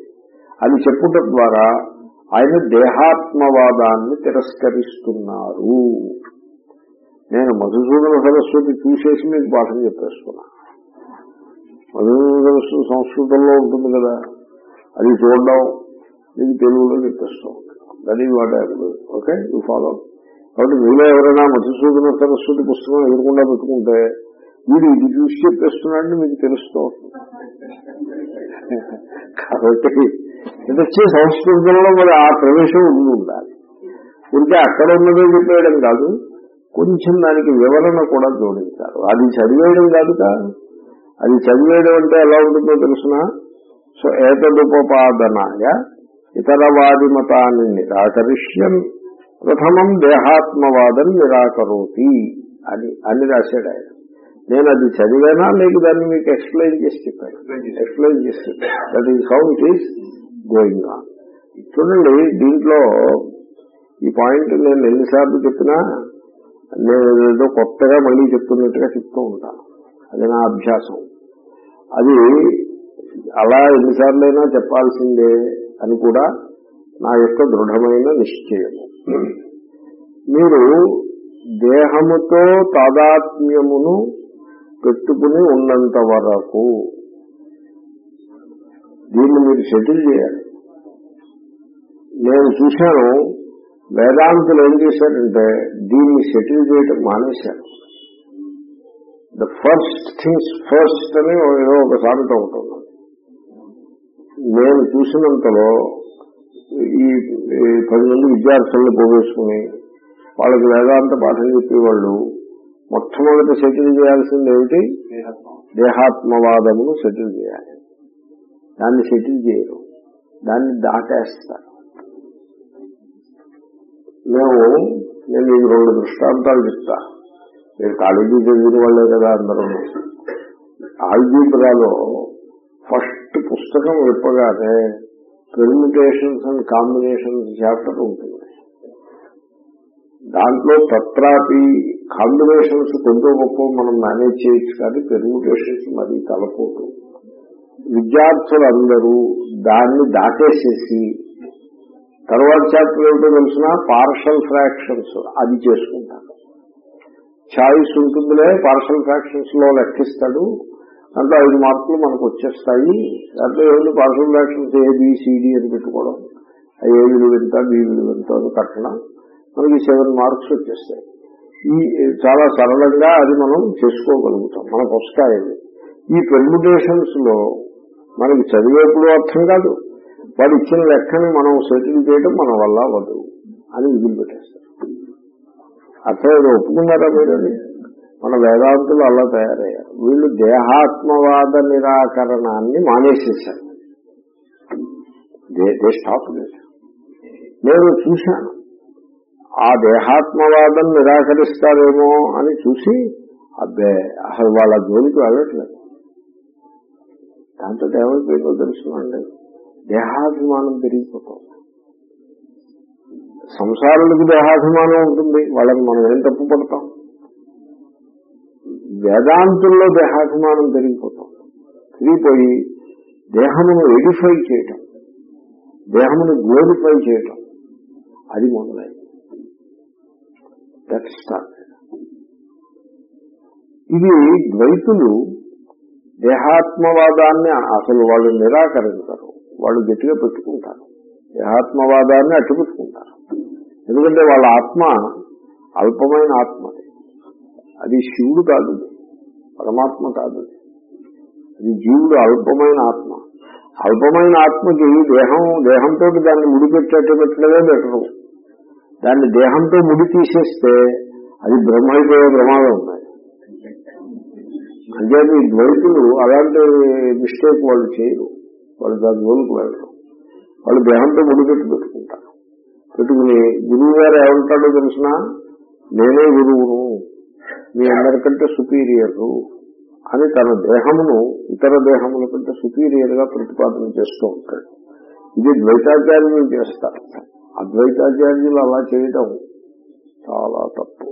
అది చెప్పుట ద్వారా ఆయన దేహాత్మవాదాన్ని తిరస్కరిస్తున్నారు. నేను మధుసూదన సరస్వతి చూసేసి మీకు పాఠం చెప్పేస్తున్నా. మధుసూదన సరస్వతి సంస్కృతంలో ఉంటుంది కదా అది చూడడం మీకు తెలుగులో చెప్పేస్తూ that is what okay you follow కాబట్టి మీలో ఎవరైనా మధుసూదన సరస్వతి పుస్తకం ఎదురకుండా పెట్టుకుంటే వీడు ఇది చూసి చెప్పేస్తున్నాడని మీకు తెలుస్తూ ఉంటుంది. కాబట్టి ఇది సంస్కృతంలో మరి ఆ ప్రవేశం ఉండి ఉండాలి. ఉంటే అక్కడ ఉన్నదే చెప్పేయడం కాదు కొంచెం దానికి వివరణ కూడా జోడించాలి. అది చదివేయడం కాదు కాదుగా అది చదివేయడం అంటే ఎలా ఉంటుందో తెలుసిన? సో ఏతదుపపాదనాయ ఇతరవాది మతాన్ని నిరాకరిష్యన్ ప్రథమం దేహాత్మవాదం నిరాకరోతి అని అని రాశాడు ఆయన. నేను అది చదివానా? లేదు దాన్ని మీకు ఎక్స్ప్లెయిన్ చేసి చెప్పాను. ఎక్స్ప్లెయిన్ చేసి that is how it is going on చూడండి దీంట్లో ఈ పాయింట్ నేను ఎన్నిసార్లు చెప్పినా నేను ఏదో కొత్తగా మళ్ళీ చెప్తున్నట్టుగా చెప్తూ ఉంటాను అది నా అభ్యాసం. అది అలా ఎన్నిసార్లైనా చెప్పాల్సిందే. అని కూడా నా యొక్క దృఢమైన నిశ్చయము. మీరు దేహముతో తాదాత్మ్యమును పెట్టుకుని ఉన్నంత వరకు దీన్ని మీరు సెటిల్ చేయాలి. నేను చూశాను వేదాంతులు ఏం చేశారంటే దీన్ని సెటిల్ చేయటం మానేశారు. ద ఫస్ట్ థింగ్స్ ఫస్ట్ అని ఏదో ఒక సామెత ఉంటుంది నేను చూసినంతలో ఈ పది మంది విద్యార్థులను పోగేసుకుని వాళ్ళకి వేదాంత పాఠం చెప్పేవాళ్ళు మొట్టమొదటి సెటిల్ చేయాల్సింది ఏమిటి? దేహాత్మవాదమును సెటిల్ చేయాలి. దాన్ని సెటిల్ చేయరు. దాన్ని దాటేస్తారు. మేము నేను మీకు రెండు దృష్టాంతాలు చెప్తా. మీరు కాలేజీ చదివిన వాళ్ళే కదా అందరూ. ఆల్జీబ్రాలో ఫస్ట్ పుస్తకం విప్పగానే పెర్మిటేషన్స్ అండ్ కాంబినేషన్స్ చాప్టర్ ఉంటుంది. దాంట్లో తత్రాపి కాంబినేషన్స్ కొంత గొప్ప మనం మేనేజ్ చేయొచ్చు కానీ పెర్మిటేషన్స్ మరీ తలపోటు. విద్యార్థులందరూ దాన్ని దాటేసేసి తర్వాత చాప్టర్ ఏమిటో తెలిసిన? పార్షల్ ఫ్రాక్షన్స్ అది చేసుకుంటారు. ఛాయిస్ ఉంటుందిలే పార్షల్ ఫ్రాక్షన్స్లో లెక్కిస్తాడు. దాంట్లో ఐదు మార్కులు మనకు వచ్చేస్తాయి. దాంట్లో ఏమిటి పార్షల్ ఫ్రాక్షన్స్ ఏబిసిడి అని పెట్టుకోవడం. ఏ విలువ ఎంత బి విలువ ఎంత అని కట్టడం. మనకి సెవెన్ మార్క్స్ వచ్చేస్తాయి. ఈ చాలా సరళంగా అది మనం చేసుకోగలుగుతాం. మనకు వస్తాయి ఈ పెర్ముటేషన్స్లో మనకి చదివేప్పుడు అర్థం కాదు. వాడు ఇచ్చిన లెక్కని మనం సెటిల్ చేయడం మన వల్ల అవ్వదు అని వదిలిపెట్టేస్తారు అర్థం ఏదో ఒప్పుకున్నారా మీరు అది? మన వేదాంతులు అలా తయారయ్యారు. వీళ్ళు దేహాత్మవాద నిరాకరణాన్ని మానేసేశారు. దే స్టాప్ నేను చూశాను. ఆ దేహాత్మవాదం నిరాకరిస్తారేమో అని చూసి అబ్బే అసలు వాళ్ళ జోలికి వెళ్ళట్లేదు. దాంతో ఏమైపోయిందో తెలుసునండి. దేహాభిమానం పెరిగిపోతుంది. సంసారులకు దేహాభిమానం ఉంటుంది. వాళ్ళని మనం ఏం తప్పు పడతాం వేదాంతుల్లో దేహాభిమానం పెరిగిపోతాం. తిరిగిపోయి దేహమును ఎడిఫై చేయటం దేహమును గ్లోరిఫై చేయటం అది మొదలైంది. దట్ స్టార్ట్ ఇది ద్వైతులు దేహాత్మవాదాన్ని అసలు వాళ్ళు నిరాకరించరు. వాళ్ళు గట్టిగా పెట్టుకుంటారు. దేహాత్మవాదాన్ని అట్టుపెట్టుకుంటారు ఎందుకంటే వాళ్ళ ఆత్మ అల్పమైన ఆత్మ. అది. శివుడు కాదు పరమాత్మ కాదు అది. జీవుడు అల్పమైన ఆత్మ. అల్పమైన ఆత్మకి దేహం దేహంతో దాన్ని ముడిపెట్టేట్టు పెట్టడమే బెటరు. దాన్ని దేహంతో ముడి తీసేస్తే అది బ్రహ్మ అయిపోయే ప్రమాదం ఉన్నాయి. అంటే ఈ ద్వైతులు అలాంటి మిస్టేక్ వాళ్ళు చేయరు. వాళ్ళు దాని జోలికి వెళ్ళరు. వాళ్ళు దేహంతో ముడిపెట్టి పెట్టుకుంటారు. పెట్టుకుని గురువు గారు ఏమంటాడో తెలిసిన నేనే గురువును. మీ అందరికంటే సుపీరియర్ అని తన దేహమును ఇతర దేహముల కంటే సుపీరియర్గా ప్రతిపాదన చేస్తూ ఉంటాడు. ఇది ద్వైతాచార్యులు చేస్తారు. అద్వైతాచార్యులు అలా చేయడం చాలా తప్పు.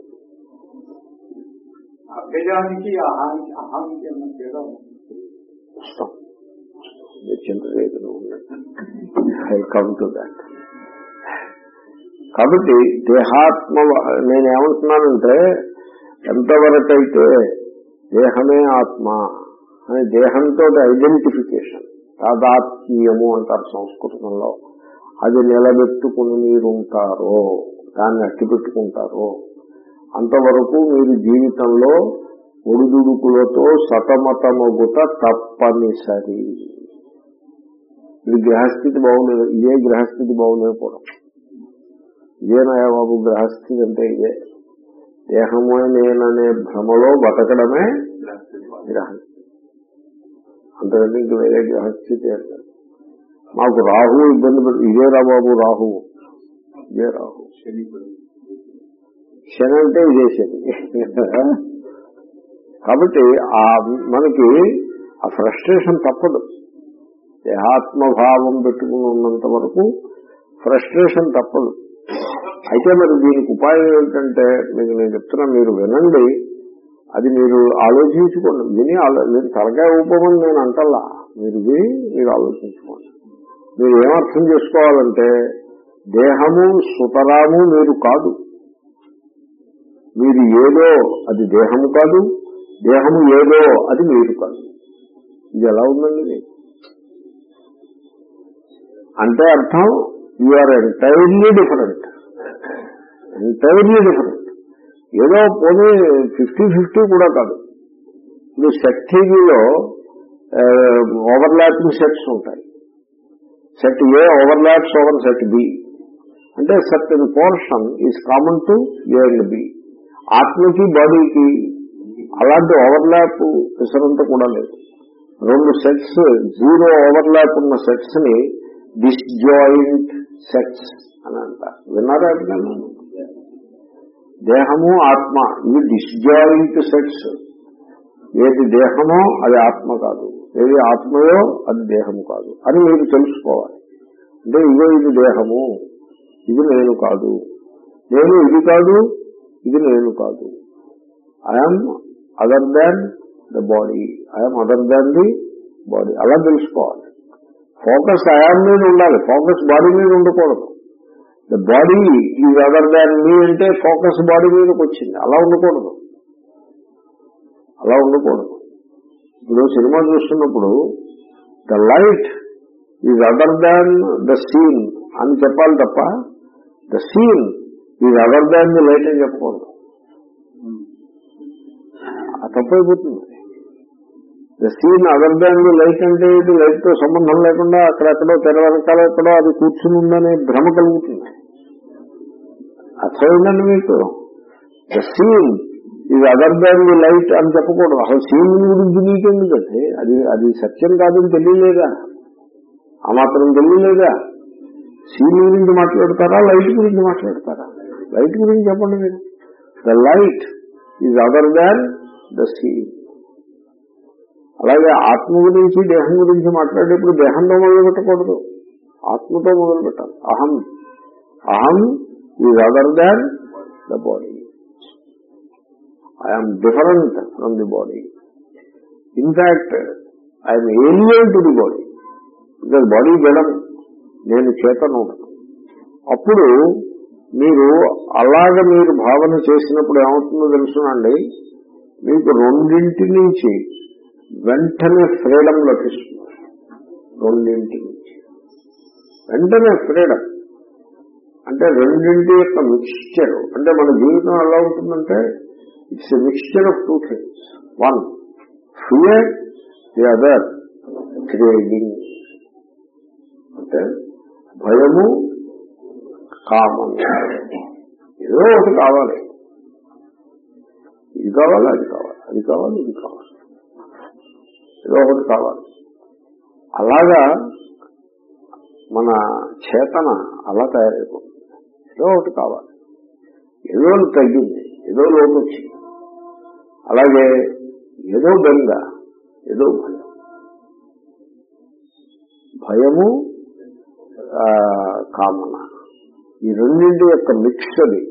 కాబట్టి దేహాత్మ నేనేమంటున్నానంటే ఎంతవరకైతే దేహమే ఆత్మ అని దేహంతో ఐడెంటిఫికేషన్ తాదాత్మీయము అంటారు సంస్కృతంలో. అది నిలబెట్టుకుని మీరు ఉంటారో దాన్ని అట్టి పెట్టుకుంటారో అంతవరకు మీరు జీవితంలో ఒడిదుడుకులతో సతమతమగుట తప్పనిసరి. ఇది గ్రహస్థితి బాగులేదు ఇదే గ్రహస్థితి బాగులేకపోవడం ఇదేనాయా బాబు గ్రహస్థితి అంటే ఇదే. దేహమే నేననే భ్రమలో బతకడమే గ్రహం. అంతకంటే ఇంక వేరే గ్రహస్థితి అంటారు మాకు రాహు ఇబ్బంది పెడు ఇదే రాబాబు రాహు. ఇదే రాహు. శని అంటే ఇదే శని. కాబట్టి ఆ మనకి ఆ ఫ్రస్ట్రేషన్ తప్పదు. దేహాత్మభావం పెట్టుకుని ఉన్నంత వరకు ఫ్రస్ట్రేషన్ తప్పదు. అయితే మరి దీనికి ఉపాయం ఏమిటంటే మీకు నేను చెప్తున్నా మీరు వినండి. అది మీరు ఆలోచించుకోండి. విని ఆలో- మీరు తలకాయ ఊపమని నేను అంటల్లా. మీరు విని మీరు ఆలోచించుకోండి. మీరు ఏమర్థం చేసుకోవాలంటే దేహము సుతరాము మీరు కాదు. మీరు ఏదో అది దేహము కాదు దేహము ఏదో అది మీరు కాదు. ఇది ఎలా ఉందండి అంటే అర్థం you are entirely different entirely different ఏదో పోనీ ఫిఫ్టీ ఫిఫ్టీ కూడా కాదు. ఇప్పుడు సెట్ టీవీలో ఓవర్లాపింగ్ సెట్స్ ఉంటాయి. Set A overlaps over set B అంటే certain portion is common to A and B ఆత్మకి బాడీకి అలాంటి ఓవర్లాప్ పిసరంతా కూడా లేదు. రెండు సెట్స్ జీరో ఓవర్లాప్ ఉన్న సెట్స్ని డిస్జాయింట్ సెట్స్ అని అంటారు. విన్నారా ఎప్పుడైనా దేహము ఆత్మ ఇవి డిస్జాయింట్ సెట్స్ ఏది దేహమో అది ఆత్మ కాదు. ఏది ఆత్మయో అది దేహము కాదు. అని మీరు తెలుసుకోవాలి. అంటే ఇదో ఇది దేహము ఇది నేను కాదు. నేను ఇది కాదు ఇది నేను కాదు. I'm other than the body I'm other than the body అలా తెలుసుకోవాలి. ఫోకస్ ఐఎమ్ మీద ఉండాలి. ఫోకస్ బాడీ మీద ఉండకూడదు. The body is other than me అంటే ఫోకస్ బాడీ మీదకి వచ్చింది. అలా ఉండకూడదు. అలా ఉండకూడదు. ఇప్పుడు సినిమా చూస్తున్నప్పుడు the light is other than the scene అని చెప్పాలి తప్ప the scene is other than the light అని చెప్పకూడదు. ఆ తప్పైపోతుంది. The scene other than the light అంటే ఇది లైట్తో సంబంధం లేకుండా అక్కడెక్కడో తెర వెనకాల ఎక్కడో అది కూర్చుని ఉందనే భ్రమ కలుగుతుంది అర్థమైందండి మీకు ద సీన్ ఇది అదర్ దాన్ ది లైట్ అని చెప్పకూడదు అసలు సీన్ గురించి నీకెందుకంటే అది అది సత్యం కాదని తెలియలేదా ఆ మాత్రం తెలియలేదా సీన్ గురించి మాట్లాడతారా లైట్ గురించి మాట్లాడతారా లైట్ గురించి చెప్పండి మీరు the light is other than the scene అలాగే ఆత్మ గురించి దేహం గురించి మాట్లాడేప్పుడు దేహంతో మొదలు పెట్టకూడదు ఆత్మతో మొదలు పెట్టాలి అహం అహం is other than the body I'm different from the body in fact I'm alien to the body because body జడం నేను చేతను. అప్పుడు మీరు అలాగ మీరు భావన చేసినప్పుడు ఏమవుతుందో తెలుసునండి. మీకు రెండింటి నుంచి వెంటనే ఫ్రీడమ్ లభిస్తుంది రెండింటి నుంచి. వెంటనే ఫ్రీడమ్. అంటే రెండింటి యొక్క మిక్స్చర్ అంటే మన జీవితం ఎలా ఉంటుందంటే it's a mixture of two things one fear the other creating అంటే భయము కామం ఏదో ఒకటి కావాలి. ఇది కావాలి అది కావాలి. అది కావాలి ఇది కావాలి. ఏదో ఒకటి కావాలి. అలాగా మన చేతన అలా తయారైపోతుంది. ఏదో ఒకటి కావాలి. ఏదో తగ్గింది ఏదో లోటు వచ్చింది. అలాగే ఏదో బెంగ ఏదో భయం. భయము కామన. ఈ రెండింటి యొక్క మిక్స్ అది.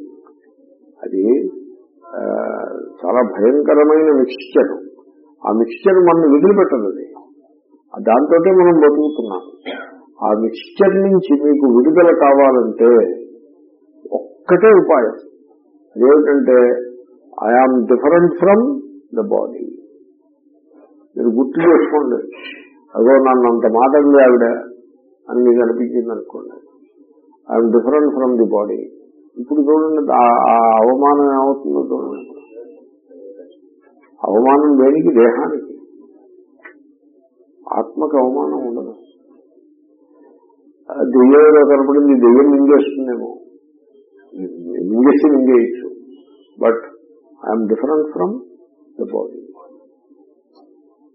అది చాలా భయంకరమైన మిక్స్చర్. ఆ మిక్స్చర్ మనం వదిలిపెట్టదు దాంతో మనం బతుకుతున్నాం. ఆ మిక్స్చర్ నుంచి మీకు విడుదల కావాలంటే ఒక్కటే ఉపాయం. అదేమిటంటే I am different from the body మీరు గుర్తు చేసుకోండి. అదో నన్ను అంత మాట ఆవిడ అని మీకు అనిపించింది అనుకోండి. I'm different from the body ఇప్పుడు చూడండి ఆ- ఆ అవమానం ఏమవుతుందో చూడండి. అవమానం దేనికి? దేహానికి. ఆత్మకు అవమానం ఉండదు. దెయ్యంలో కనపడింది దెయ్యం మింగేస్తుందేమో. మింగేసి మింగేయచ్చు. But I'm different from the body.